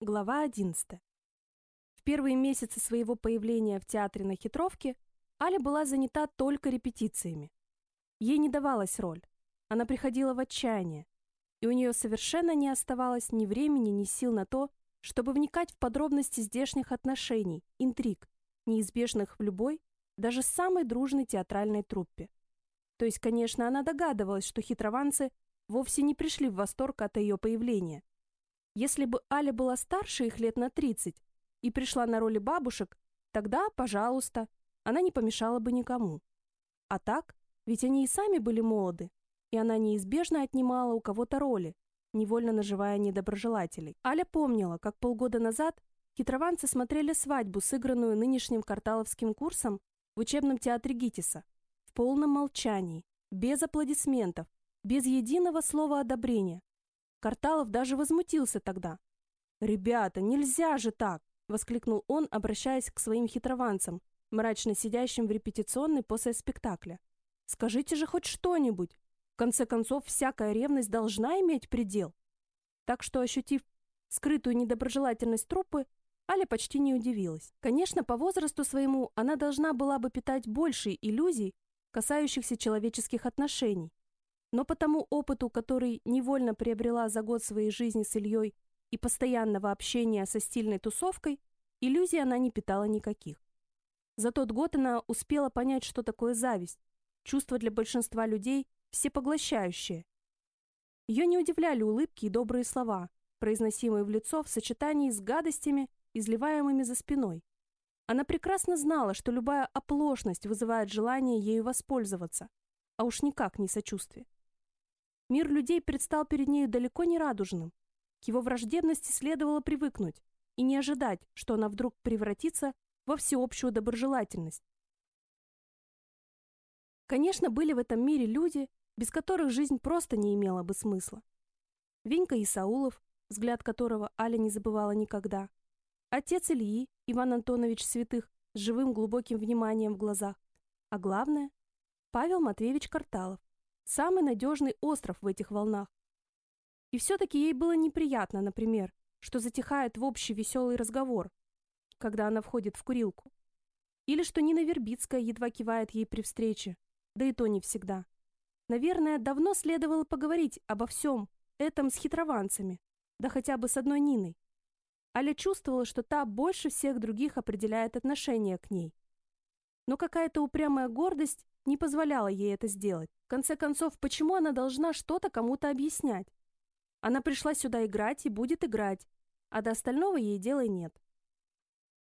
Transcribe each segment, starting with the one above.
Глава 11. В первые месяцы своего появления в театре на Хитровке Аля была занята только репетициями. Ей не давалась роль. Она приходила в отчаяние, и у нее совершенно не оставалось ни времени, ни сил на то, чтобы вникать в подробности здешних отношений, интриг, неизбежных в любой, даже самой дружной театральной труппе. То есть, конечно, она догадывалась, что хитрованцы вовсе не пришли в восторг от ее появления, если бы Аля была старше их лет на 30 и пришла на роли бабушек, тогда, пожалуйста, она не помешала бы никому. А так, ведь они и сами были молоды, и она неизбежно отнимала у кого-то роли, невольно наживая недоброжелателей. Аля помнила, как полгода назад хитрованцы смотрели свадьбу, сыгранную нынешним карталовским курсом в учебном театре ГИТИСа, в полном молчании, без аплодисментов, без единого слова одобрения, Карталов даже возмутился тогда. «Ребята, нельзя же так!» — воскликнул он, обращаясь к своим хитрованцам, мрачно сидящим в репетиционной после спектакля. «Скажите же хоть что-нибудь! В конце концов, всякая ревность должна иметь предел!» Так что, ощутив скрытую недоброжелательность труппы, Аля почти не удивилась. Конечно, по возрасту своему она должна была бы питать больше иллюзий, касающихся человеческих отношений, но по тому опыту, который невольно приобрела за год своей жизни с Ильей и постоянного общения со стильной тусовкой, иллюзий она не питала никаких. За тот год она успела понять, что такое зависть, чувство для большинства людей всепоглощающее. Ее не удивляли улыбки и добрые слова, произносимые в лицо в сочетании с гадостями, изливаемыми за спиной. Она прекрасно знала, что любая оплошность вызывает желание ею воспользоваться, а уж никак не сочувствие. Мир людей предстал перед нею далеко не радужным. К его враждебности следовало привыкнуть и не ожидать, что она вдруг превратится во всеобщую доброжелательность. Конечно, были в этом мире люди, без которых жизнь просто не имела бы смысла. Венька Исаулов, взгляд которого Аля не забывала никогда. Отец Ильи, Иван Антонович Святых, с живым глубоким вниманием в глазах. А главное, Павел Матвеевич Карталов, Самый надежный остров в этих волнах. И все-таки ей было неприятно, например, что затихает в общий веселый разговор, когда она входит в курилку. Или что Нина Вербицкая едва кивает ей при встрече, да и то не всегда. Наверное, давно следовало поговорить обо всем этом с хитрованцами, да хотя бы с одной Ниной. Аля чувствовала, что та больше всех других определяет отношение к ней. Но какая-то упрямая гордость не позволяла ей это сделать. В конце концов, почему она должна что-то кому-то объяснять? Она пришла сюда играть и будет играть, а до остального ей дела нет.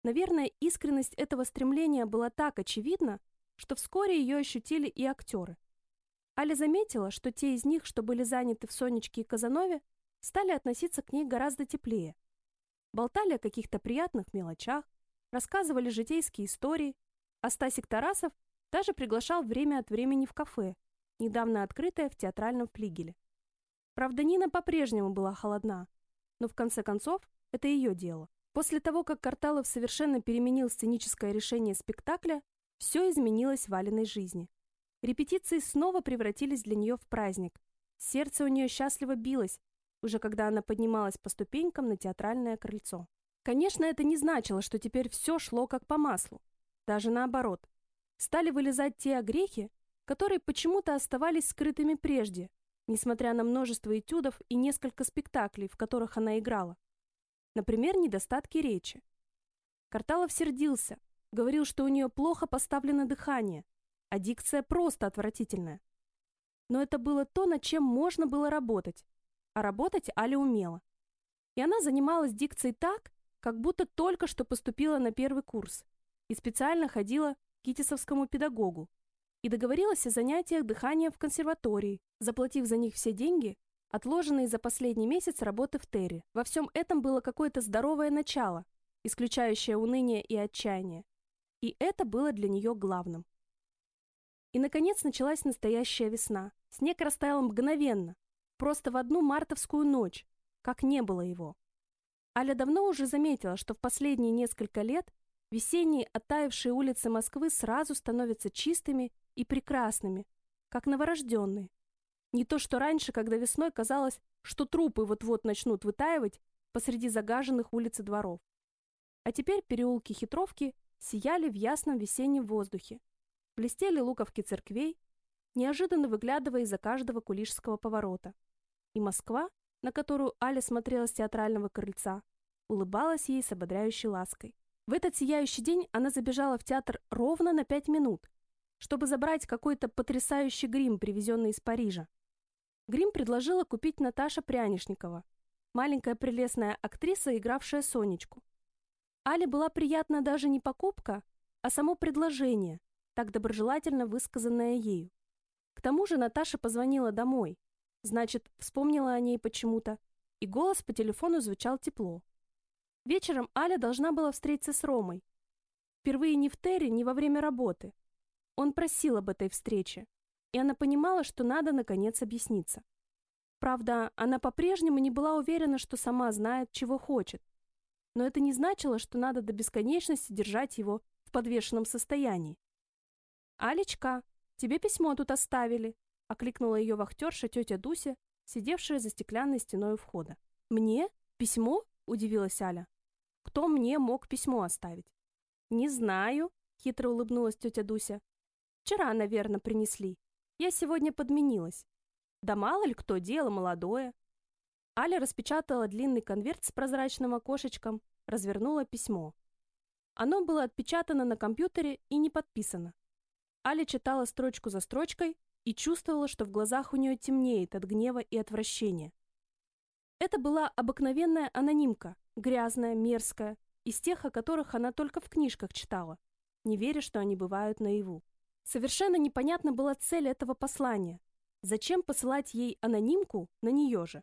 Наверное, искренность этого стремления была так очевидна, что вскоре ее ощутили и актеры. Аля заметила, что те из них, что были заняты в Сонечке и Казанове, стали относиться к ней гораздо теплее. Болтали о каких-то приятных мелочах, рассказывали житейские истории, а Стасик Тарасов даже приглашал время от времени в кафе, недавно открытое в театральном флигеле. Правда, Нина по-прежнему была холодна, но в конце концов это ее дело. После того, как Карталов совершенно переменил сценическое решение спектакля, все изменилось в Валиной жизни. Репетиции снова превратились для нее в праздник. Сердце у нее счастливо билось, уже когда она поднималась по ступенькам на театральное крыльцо. Конечно, это не значило, что теперь все шло как по маслу. Даже наоборот. Стали вылезать те огрехи, которые почему-то оставались скрытыми прежде, несмотря на множество этюдов и несколько спектаклей, в которых она играла. Например, недостатки речи. Карталов сердился, говорил, что у нее плохо поставлено дыхание, а дикция просто отвратительная. Но это было то, над чем можно было работать, а работать Аля умела. И она занималась дикцией так, как будто только что поступила на первый курс и специально ходила к китисовскому педагогу, и договорилась о занятиях дыхания в консерватории, заплатив за них все деньги, отложенные за последний месяц работы в Терре. Во всем этом было какое-то здоровое начало, исключающее уныние и отчаяние. И это было для нее главным. И, наконец, началась настоящая весна. Снег растаял мгновенно, просто в одну мартовскую ночь, как не было его. Аля давно уже заметила, что в последние несколько лет весенние оттаившие улицы Москвы сразу становятся чистыми и прекрасными, как новорожденные. Не то, что раньше, когда весной казалось, что трупы вот-вот начнут вытаивать, посреди загаженных улиц и дворов. А теперь переулки Хитровки сияли в ясном весеннем воздухе. Блестели луковки церквей, неожиданно выглядывая из-за каждого кулишского поворота. И Москва, на которую Аля смотрела с театрального крыльца, улыбалась ей с ободряющей лаской. В этот сияющий день она забежала в театр ровно на пять минут, чтобы забрать какой-то потрясающий грим, привезенный из Парижа. Грим предложила купить Наташа Прянишникова, маленькая прелестная актриса, игравшая Сонечку. Але была приятна даже не покупка, а само предложение, так доброжелательно высказанное ею. К тому же Наташа позвонила домой, значит, вспомнила о ней почему-то, и голос по телефону звучал тепло. Вечером Аля должна была встретиться с Ромой. Впервые не в Терре, не во время работы. Он просил об этой встрече, и она понимала, что надо, наконец, объясниться. Правда, она по-прежнему не была уверена, что сама знает, чего хочет. Но это не значило, что надо до бесконечности держать его в подвешенном состоянии. «Алечка, тебе письмо тут оставили», — окликнула ее вахтерша тетя Дуся, сидевшая за стеклянной стеной у входа. «Мне? Письмо?» — удивилась Аля. «Кто мне мог письмо оставить?» «Не знаю», — хитро улыбнулась тетя Дуся. «Вчера, наверное, принесли. Я сегодня подменилась. Да мало ли кто, дело молодое. Аля распечатала длинный конверт с прозрачным окошечком, развернула письмо. Оно было отпечатано на компьютере и не подписано. Аля читала строчку за строчкой и чувствовала, что в глазах у нее темнеет от гнева и отвращения. Это была обыкновенная анонимка, грязная, мерзкая, из тех, о которых она только в книжках читала, не веря, что они бывают наяву. Совершенно непонятна была цель этого послания. Зачем посылать ей анонимку на нее же?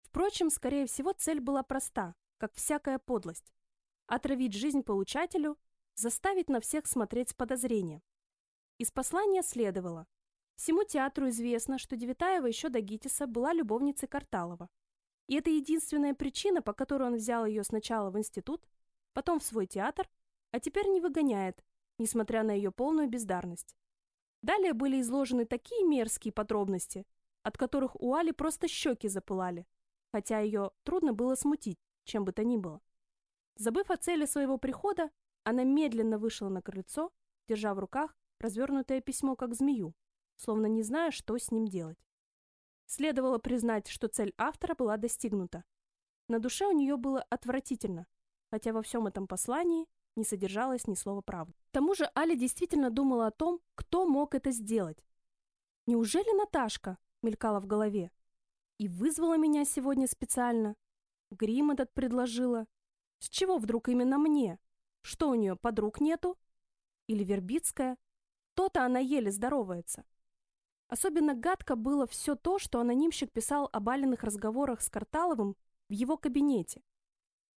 Впрочем, скорее всего, цель была проста, как всякая подлость. Отравить жизнь получателю, заставить на всех смотреть с подозрением. Из послания следовало. Всему театру известно, что Девятаева еще до Гитиса была любовницей Карталова. И это единственная причина, по которой он взял ее сначала в институт, потом в свой театр, а теперь не выгоняет, несмотря на ее полную бездарность. Далее были изложены такие мерзкие подробности, от которых у Али просто щеки запылали, хотя ее трудно было смутить, чем бы то ни было. Забыв о цели своего прихода, она медленно вышла на крыльцо, держа в руках развернутое письмо как змею, словно не зная, что с ним делать. Следовало признать, что цель автора была достигнута. На душе у нее было отвратительно, хотя во всем этом послании не содержалось ни слова правды. К тому же Аля действительно думала о том, кто мог это сделать. «Неужели Наташка?» — мелькала в голове. «И вызвала меня сегодня специально. Грим этот предложила. С чего вдруг именно мне? Что у нее, подруг нету? Или Вербицкая? То-то она еле здоровается». Особенно гадко было все то, что анонимщик писал о Алиных разговорах с Карталовым в его кабинете.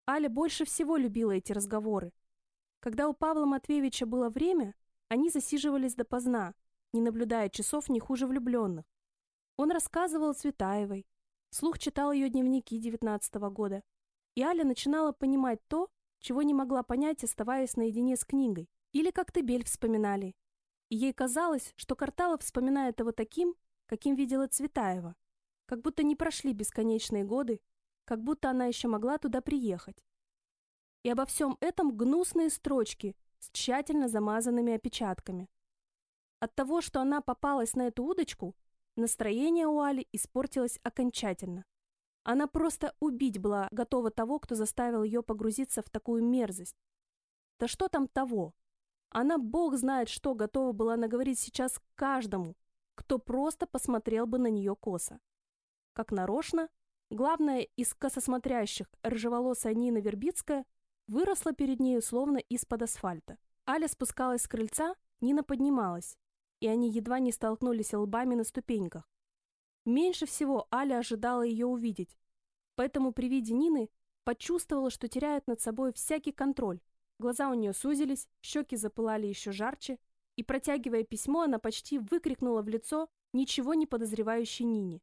Аля больше всего любила эти разговоры, когда у Павла Матвеевича было время, они засиживались допоздна, не наблюдая часов не хуже влюбленных. Он рассказывал Цветаевой, слух читал ее дневники девятнадцатого года, и Аля начинала понимать то, чего не могла понять, оставаясь наедине с книгой. Или как Тебель вспоминали. Ей казалось, что Карталов вспоминает его таким, каким видела Цветаева, как будто не прошли бесконечные годы, как будто она еще могла туда приехать. И обо всем этом гнусные строчки с тщательно замазанными опечатками. От того, что она попалась на эту удочку, настроение у Али испортилось окончательно. Она просто убить была готова того, кто заставил ее погрузиться в такую мерзость. Да что там того? Она, бог знает что, готова была наговорить сейчас каждому, кто просто посмотрел бы на нее косо. Как нарочно, главная из кососмотрящих, рыжеволосая Нина Вербицкая, выросла перед нею словно из-под асфальта. Аля спускалась с крыльца, Нина поднималась, и они едва не столкнулись лбами на ступеньках. Меньше всего Аля ожидала ее увидеть, поэтому при виде Нины почувствовала, что теряет над собой всякий контроль. Глаза у нее сузились, щеки запылали еще жарче, и, протягивая письмо, она почти выкрикнула в лицо ничего не подозревающей Нине.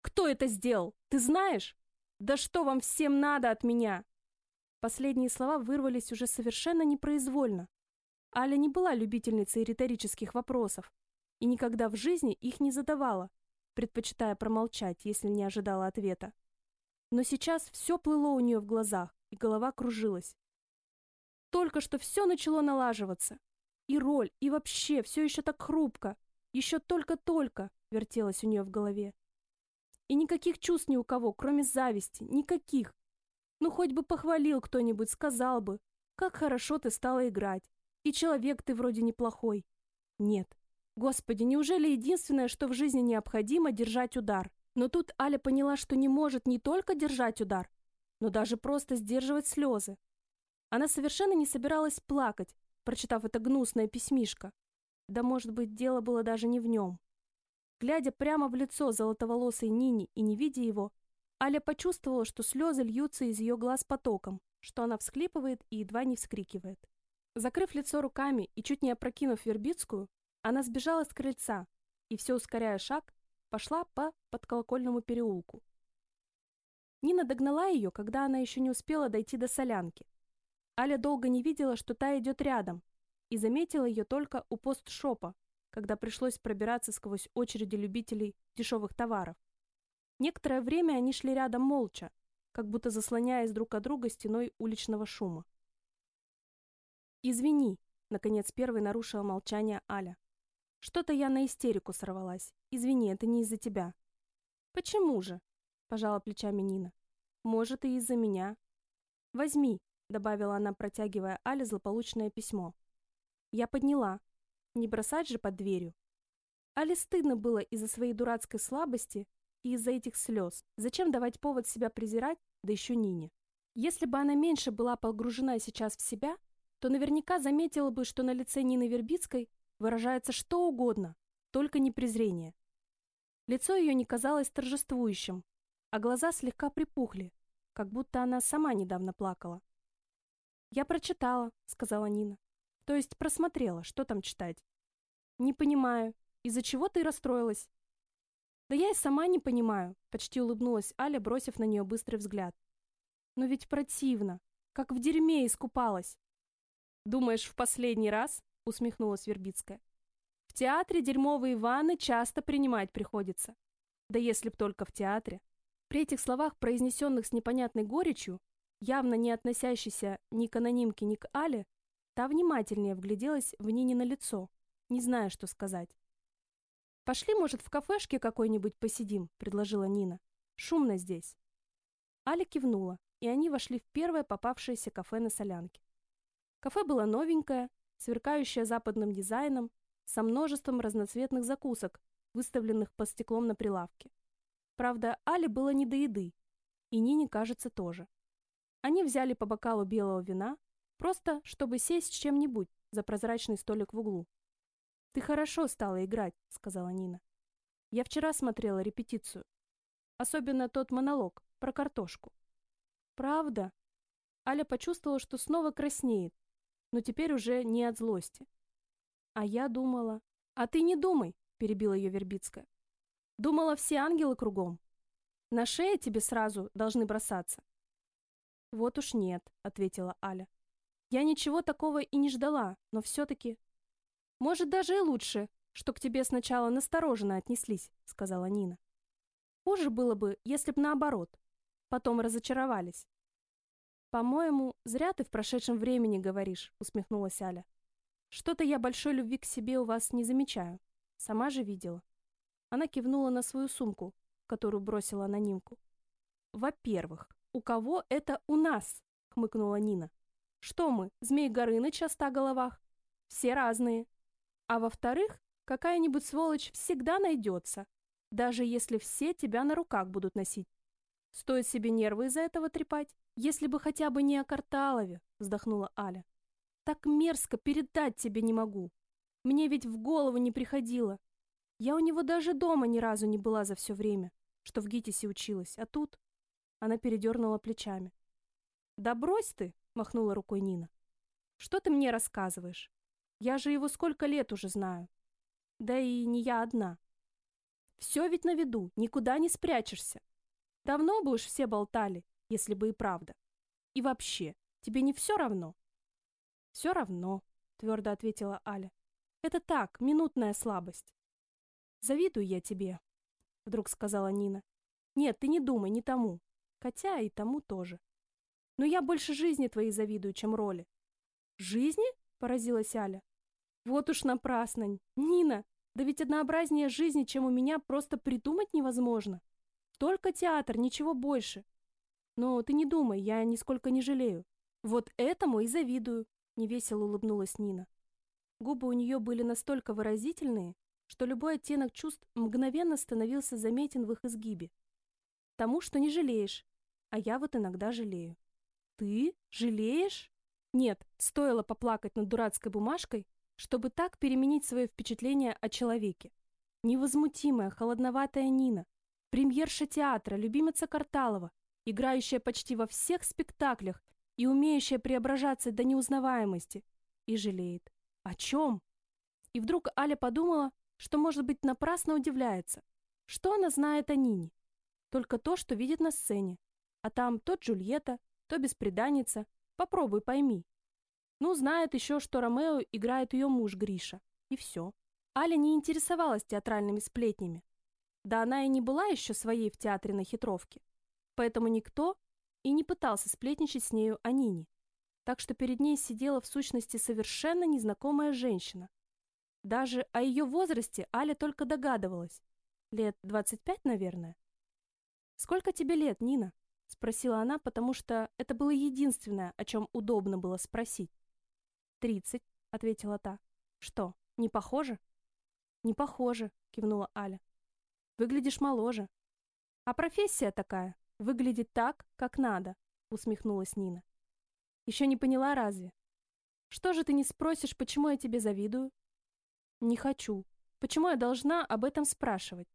«Кто это сделал? Ты знаешь? Да что вам всем надо от меня?» Последние слова вырвались уже совершенно непроизвольно. Аля не была любительницей риторических вопросов и никогда в жизни их не задавала, предпочитая промолчать, если не ожидала ответа. Но сейчас все плыло у нее в глазах, и голова кружилась. Только что все начало налаживаться. И роль, и вообще все еще так хрупко. Еще только-только вертелось у нее в голове. И никаких чувств ни у кого, кроме зависти, никаких. Ну, хоть бы похвалил кто-нибудь, сказал бы, как хорошо ты стала играть. И человек ты вроде неплохой. Нет. Господи, неужели единственное, что в жизни необходимо, держать удар? Но тут Аля поняла, что не может не только держать удар, но даже просто сдерживать слезы. Она совершенно не собиралась плакать, прочитав это гнусное письмишко. Да, может быть, дело было даже не в нем. Глядя прямо в лицо золотоволосой Нине и не видя его, Аля почувствовала, что слезы льются из ее глаз потоком, что она всхлипывает и едва не вскрикивает. Закрыв лицо руками и чуть не опрокинув Вербицкую, она сбежала с крыльца и, все ускоряя шаг, пошла по подколокольному переулку. Нина догнала ее, когда она еще не успела дойти до солянки. Аля долго не видела, что та идет рядом, и заметила ее только у постшопа, когда пришлось пробираться сквозь очереди любителей дешевых товаров. Некоторое время они шли рядом молча, как будто заслоняясь друг от друга стеной уличного шума. «Извини», — наконец первой нарушила молчание Аля. «Что-то я на истерику сорвалась. Извини, это не из-за тебя». «Почему же?» — пожала плечами Нина. «Может, и из-за меня». «Возьми», — добавила она, протягивая Але злополучное письмо. Я подняла. Не бросать же под дверью. Але стыдно было из-за своей дурацкой слабости и из-за этих слез. Зачем давать повод себя презирать, да еще Нине? Если бы она меньше была погружена сейчас в себя, то наверняка заметила бы, что на лице Нины Вербицкой выражается что угодно, только не презрение. Лицо ее не казалось торжествующим, а глаза слегка припухли, как будто она сама недавно плакала. «Я прочитала», — сказала Нина. «То есть просмотрела, что там читать». «Не понимаю. Из-за чего ты расстроилась?» «Да я и сама не понимаю», — почти улыбнулась Аля, бросив на нее быстрый взгляд. «Но ведь противно. Как в дерьме искупалась. «Думаешь, в последний раз?» — усмехнулась Вербицкая. «В театре дерьмовые ванны часто принимать приходится. Да если б только в театре». При этих словах, произнесенных с непонятной горечью, явно не относящейся ни к анонимке, ни к Але, та внимательнее вгляделась в Нине на лицо, не зная, что сказать. «Пошли, может, в кафешке какой-нибудь посидим», — предложила Нина. «Шумно здесь». Аля кивнула, и они вошли в первое попавшееся кафе на солянке. Кафе было новенькое, сверкающее западным дизайном, со множеством разноцветных закусок, выставленных под стеклом на прилавке. Правда, Але было не до еды, и Нине, кажется, тоже. Они взяли по бокалу белого вина, просто чтобы сесть с чем-нибудь за прозрачный столик в углу. «Ты хорошо стала играть», — сказала Нина. «Я вчера смотрела репетицию. Особенно тот монолог про картошку». «Правда?» Аля почувствовала, что снова краснеет, но теперь уже не от злости. А я думала... А ты не думай, перебила ее Вербицкая. Думала, все ангелы кругом. На шее тебе сразу должны бросаться. Вот уж нет, ответила Аля. Я ничего такого и не ждала, но все-таки... Может, даже и лучше, что к тебе сначала настороженно отнеслись, сказала Нина. Хуже было бы, если б наоборот. Потом разочаровались. «По-моему, зря ты в прошедшем времени говоришь», — усмехнулась Аля. «Что-то я большой любви к себе у вас не замечаю. Сама же видела». Она кивнула на свою сумку, которую бросила анонимку. «Во-первых, у кого это у нас?» — хмыкнула Нина. «Что мы, Змей Горыныч о ста головах? Все разные. А во-вторых, какая-нибудь сволочь всегда найдется, даже если все тебя на руках будут носить. Стоит себе нервы из-за этого трепать. «Если бы хотя бы не о Карталове», — вздохнула Аля. «Так мерзко передать тебе не могу. Мне ведь в голову не приходило. Я у него даже дома ни разу не была за все время, что в ГИТИСе училась, а тут...» Она передернула плечами. «Да брось ты!» — махнула рукой Нина. «Что ты мне рассказываешь? Я же его сколько лет уже знаю. Да и не я одна. Все ведь на виду, никуда не спрячешься. Давно бы уж все болтали, если бы и правда. И вообще, тебе не все равно? Все равно, твердо ответила Аля. Это так, минутная слабость. Завидую я тебе, вдруг сказала Нина. Нет, ты не думай, не тому. Хотя и тому тоже. Но я больше жизни твоей завидую, чем роли. Жизни? Поразилась Аля. Вот уж напрасно. Нина, да ведь однообразнее жизни, чем у меня, просто придумать невозможно. Только театр, ничего больше. Но ты не думай, я нисколько не жалею. Вот этому и завидую, невесело улыбнулась Нина. Губы у нее были настолько выразительные, что любой оттенок чувств мгновенно становился заметен в их изгибе. Тому, что не жалеешь, а я вот иногда жалею. Ты жалеешь? Нет, стоило поплакать над дурацкой бумажкой, чтобы так переменить свое впечатление о человеке. Невозмутимая, холодноватая Нина, премьерша театра, любимица Карталова, играющая почти во всех спектаклях и умеющая преображаться до неузнаваемости, и жалеет. О чем? И вдруг Аля подумала, что, может быть, напрасно удивляется. Что она знает о Нине? Только то, что видит на сцене. А там то Джульетта, то беспреданница. Попробуй пойми. Ну, знает еще, что Ромео играет ее муж Гриша. И все. Аля не интересовалась театральными сплетнями. Да она и не была еще своей в театре на хитровке. Поэтому никто и не пытался сплетничать с нею о Нине. Так что перед ней сидела в сущности совершенно незнакомая женщина. Даже о ее возрасте Аля только догадывалась. Лет 25, наверное. «Сколько тебе лет, Нина?» — спросила она, потому что это было единственное, о чем удобно было спросить. «Тридцать», — ответила та. «Что, не похоже?» «Не похоже», — кивнула Аля. «Выглядишь моложе». «А профессия такая. Выглядит так, как надо», — усмехнулась Нина. «Еще не поняла разве? Что же ты не спросишь, почему я тебе завидую?» «Не хочу. Почему я должна об этом спрашивать?»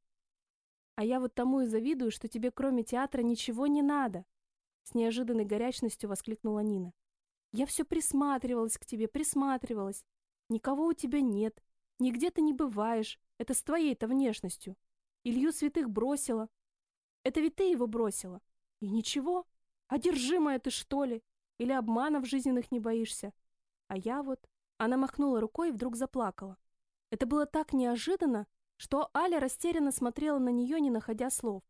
«А я вот тому и завидую, что тебе кроме театра ничего не надо», — с неожиданной горячностью воскликнула Нина. Я все присматривалась к тебе, присматривалась. Никого у тебя нет, нигде ты не бываешь. Это с твоей-то внешностью. Илью святых бросила. Это ведь ты его бросила. И ничего. Одержимая ты, что ли? Или обманов жизненных не боишься? А я вот... Она махнула рукой и вдруг заплакала. Это было так неожиданно, что Аля растерянно смотрела на нее, не находя слов.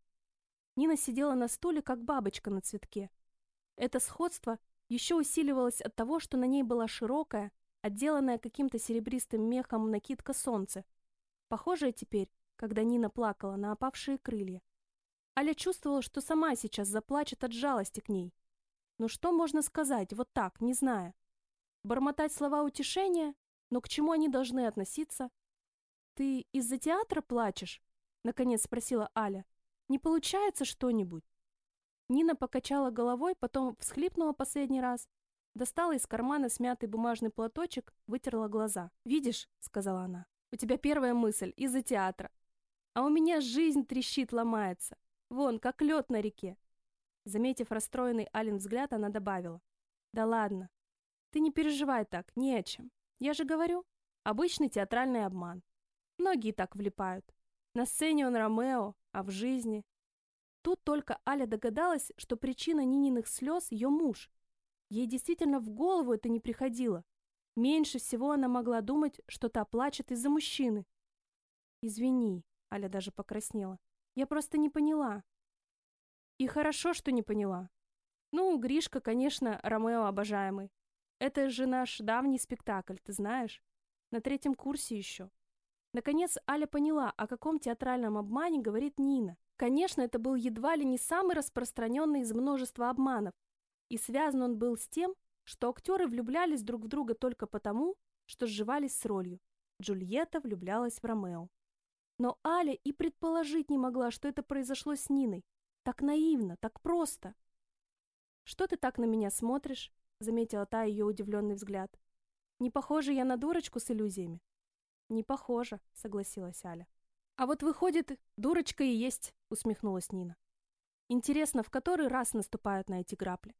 Нина сидела на стуле, как бабочка на цветке. Это сходство еще усиливалось от того, что на ней была широкая, отделанная каким-то серебристым мехом накидка солнца, похожая теперь, когда Нина плакала, на опавшие крылья. Аля чувствовала, что сама сейчас заплачет от жалости к ней. Но что можно сказать, вот так, не зная? Бормотать слова утешения? Но к чему они должны относиться? «Ты из-за театра плачешь?» — наконец спросила Аля. «Не получается что-нибудь?» Нина покачала головой, потом всхлипнула последний раз, достала из кармана смятый бумажный платочек, вытерла глаза. «Видишь», — сказала она, — «у тебя первая мысль из-за театра. А у меня жизнь трещит, ломается. Вон, как лед на реке». Заметив расстроенный Ален взгляд, она добавила. «Да ладно. Ты не переживай так, не о чем. Я же говорю, обычный театральный обман. Многие так влипают. На сцене он Ромео, а в жизни Тут только Аля догадалась, что причина Нининых слез – ее муж. Ей действительно в голову это не приходило. Меньше всего она могла думать, что та плачет из-за мужчины. «Извини», – Аля даже покраснела. «Я просто не поняла». «И хорошо, что не поняла. Ну, Гришка, конечно, Ромео обожаемый. Это же наш давний спектакль, ты знаешь? На третьем курсе еще». Наконец Аля поняла, о каком театральном обмане говорит Нина. Конечно, это был едва ли не самый распространенный из множества обманов, и связан он был с тем, что актеры влюблялись друг в друга только потому, что сживались с ролью. Джульетта влюблялась в Ромео. Но Аля и предположить не могла, что это произошло с Ниной. Так наивно, так просто. «Что ты так на меня смотришь?» — заметила та ее удивленный взгляд. «Не похожа я на дурочку с иллюзиями?» «Не похожа», — согласилась Аля. «А вот выходит, дурочка и есть», — усмехнулась Нина. «Интересно, в который раз наступают на эти грабли?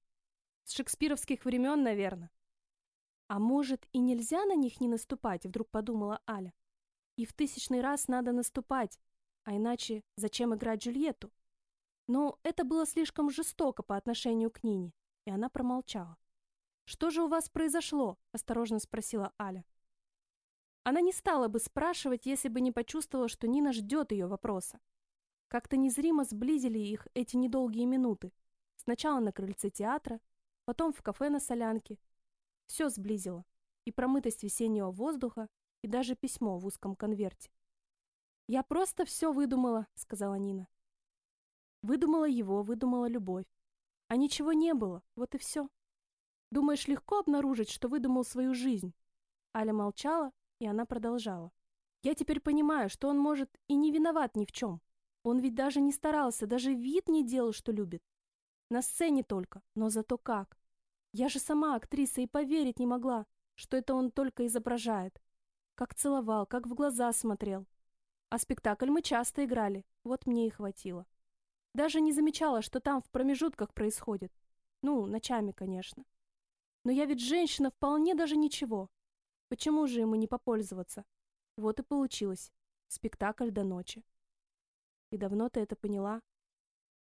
С шекспировских времен, наверное». «А может, и нельзя на них не наступать?» — вдруг подумала Аля. «И в тысячный раз надо наступать, а иначе зачем играть Джульетту?» Но это было слишком жестоко по отношению к Нине, и она промолчала. «Что же у вас произошло?» — осторожно спросила Аля. Она не стала бы спрашивать, если бы не почувствовала, что Нина ждет ее вопроса. Как-то незримо сблизили их эти недолгие минуты. Сначала на крыльце театра, потом в кафе на Солянке. Все сблизило. И промытость весеннего воздуха, и даже письмо в узком конверте. «Я просто все выдумала», — сказала Нина. Выдумала его, выдумала любовь. А ничего не было, вот и все. Думаешь, легко обнаружить, что выдумал свою жизнь? Аля молчала, и она продолжала. Я теперь понимаю, что он, может, и не виноват ни в чем. Он ведь даже не старался, даже вид не делал, что любит. На сцене только, но зато как. Я же сама актриса и поверить не могла, что это он только изображает. Как целовал, как в глаза смотрел. А спектакль мы часто играли, вот мне и хватило. Даже не замечала, что там в промежутках происходит. Ну, ночами, конечно. Но я ведь женщина вполне даже ничего. Почему же ему не попользоваться? Вот и получилось. Спектакль до ночи. И давно ты это поняла?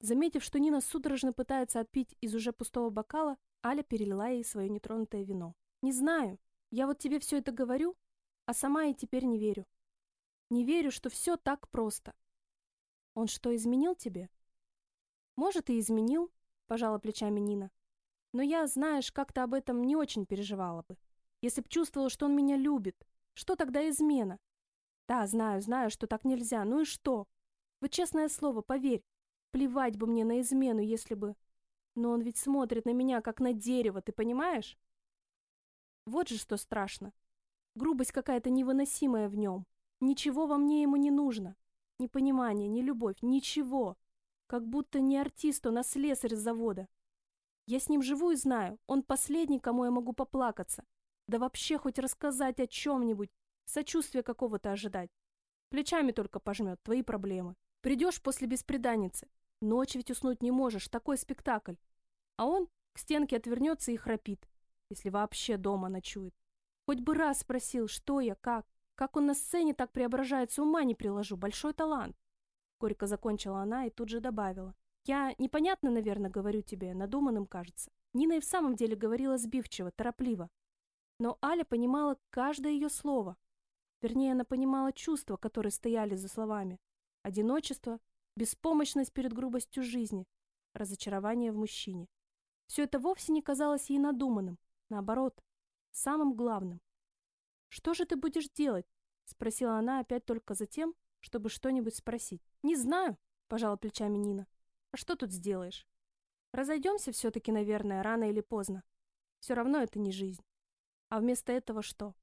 Заметив, что Нина судорожно пытается отпить из уже пустого бокала, Аля перелила ей свое нетронутое вино. «Не знаю. Я вот тебе все это говорю, а сама и теперь не верю. Не верю, что все так просто. Он что, изменил тебе?» «Может, и изменил», — пожала плечами Нина. «Но я, знаешь, как-то об этом не очень переживала бы. Если б чувствовала, что он меня любит, что тогда измена? Да, знаю, знаю, что так нельзя, ну и что? Вот честное слово, поверь, плевать бы мне на измену, если бы... Но он ведь смотрит на меня, как на дерево, ты понимаешь? Вот же что страшно. Грубость какая-то невыносимая в нем. Ничего во мне ему не нужно. Ни понимания, ни любовь, ничего. Как будто не артист, он, а слесарь с завода. Я с ним живу и знаю, он последний, кому я могу поплакаться. Да вообще хоть рассказать о чем-нибудь, сочувствия какого-то ожидать. Плечами только пожмет, твои проблемы. Придешь после беспреданницы. Ночь ведь уснуть не можешь, такой спектакль. А он к стенке отвернется и храпит, если вообще дома ночует. Хоть бы раз спросил, что я, как. Как он на сцене так преображается, ума не приложу, большой талант. Горько закончила она и тут же добавила. Я непонятно, наверное, говорю тебе, надуманным кажется. Нина и в самом деле говорила сбивчиво, торопливо. Но Аля понимала каждое ее слово. Вернее, она понимала чувства, которые стояли за словами. Одиночество, беспомощность перед грубостью жизни, разочарование в мужчине. Все это вовсе не казалось ей надуманным, наоборот, самым главным. «Что же ты будешь делать?» — спросила она опять только за тем, чтобы что-нибудь спросить. «Не знаю», — пожала плечами Нина. «А что тут сделаешь? Разойдемся все-таки, наверное, рано или поздно. Все равно это не жизнь. А вместо этого что?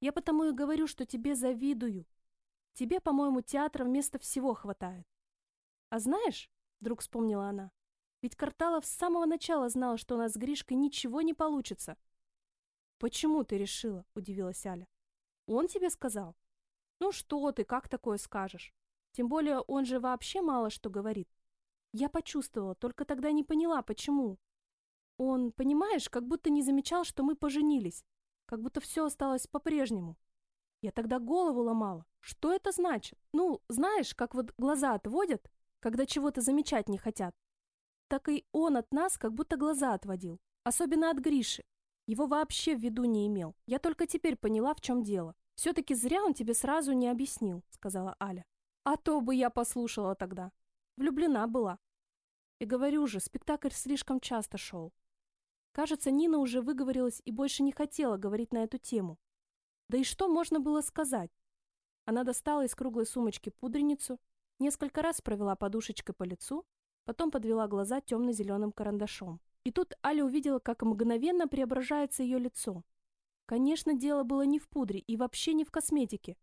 Я потому и говорю, что тебе завидую. Тебе, по-моему, театра вместо всего хватает. А знаешь, вдруг вспомнила она, ведь Карталов с самого начала знал, что у нас с Гришкой ничего не получится. Почему ты решила? Удивилась Аля. Он тебе сказал? Ну что ты, как такое скажешь? Тем более он же вообще мало что говорит. Я почувствовала, только тогда не поняла, почему. Он, понимаешь, как будто не замечал, что мы поженились как будто все осталось по-прежнему. Я тогда голову ломала. Что это значит? Ну, знаешь, как вот глаза отводят, когда чего-то замечать не хотят. Так и он от нас как будто глаза отводил. Особенно от Гриши. Его вообще в виду не имел. Я только теперь поняла, в чем дело. Все-таки зря он тебе сразу не объяснил, сказала Аля. А то бы я послушала тогда. Влюблена была. И говорю же, спектакль слишком часто шел. Кажется, Нина уже выговорилась и больше не хотела говорить на эту тему. Да и что можно было сказать? Она достала из круглой сумочки пудреницу, несколько раз провела подушечкой по лицу, потом подвела глаза темно-зеленым карандашом. И тут Аля увидела, как мгновенно преображается ее лицо. Конечно, дело было не в пудре и вообще не в косметике.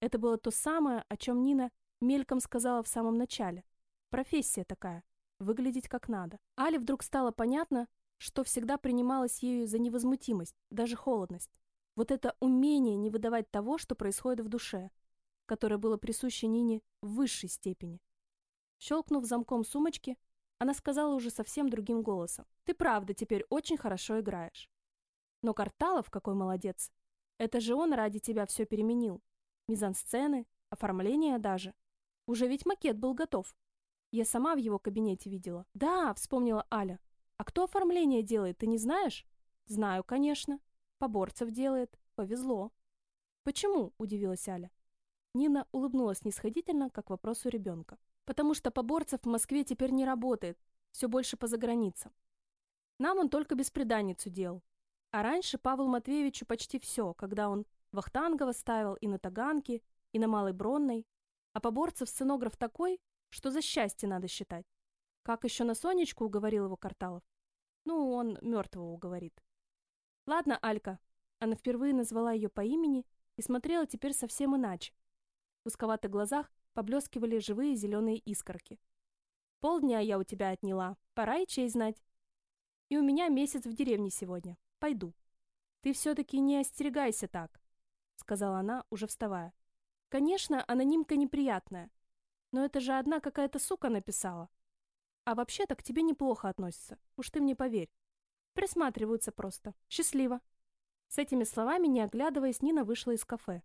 Это было то самое, о чем Нина мельком сказала в самом начале. Профессия такая. Выглядеть как надо. Але вдруг стало понятно, что всегда принималось ею за невозмутимость, даже холодность. Вот это умение не выдавать того, что происходит в душе, которое было присуще Нине в высшей степени. Щелкнув замком сумочки, она сказала уже совсем другим голосом. «Ты правда теперь очень хорошо играешь». «Но Карталов какой молодец! Это же он ради тебя все переменил. Мизансцены, оформление даже. Уже ведь макет был готов. Я сама в его кабинете видела. Да, вспомнила Аля. А кто оформление делает, ты не знаешь? Знаю, конечно. Поборцев делает. Повезло. Почему? Удивилась Аля. Нина улыбнулась снисходительно, как вопросу ребенка. Потому что Поборцев в Москве теперь не работает. все больше по заграницам. Нам он только беспреданницу делал. А раньше Павел Матвеевичу почти все, когда он Вахтангова ставил и на Таганке, и на Малой Бронной. А Поборцев сценограф такой, что за счастье надо считать. Как еще на Сонечку уговорил его Карталов? Ну, он мертвого уговорит. Ладно, Алька. Она впервые назвала ее по имени и смотрела теперь совсем иначе. В узковатых глазах поблескивали живые зеленые искорки. Полдня я у тебя отняла. Пора и честь знать. И у меня месяц в деревне сегодня. Пойду. Ты все-таки не остерегайся так, сказала она, уже вставая. Конечно, анонимка неприятная. Но это же одна какая-то сука написала. А вообще-то к тебе неплохо относится. Уж ты мне поверь. Присматриваются просто. Счастливо. С этими словами, не оглядываясь, Нина вышла из кафе.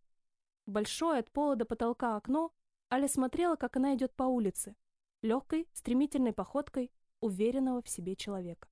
большое от пола до потолка окно Аля смотрела, как она идет по улице, легкой, стремительной походкой уверенного в себе человека.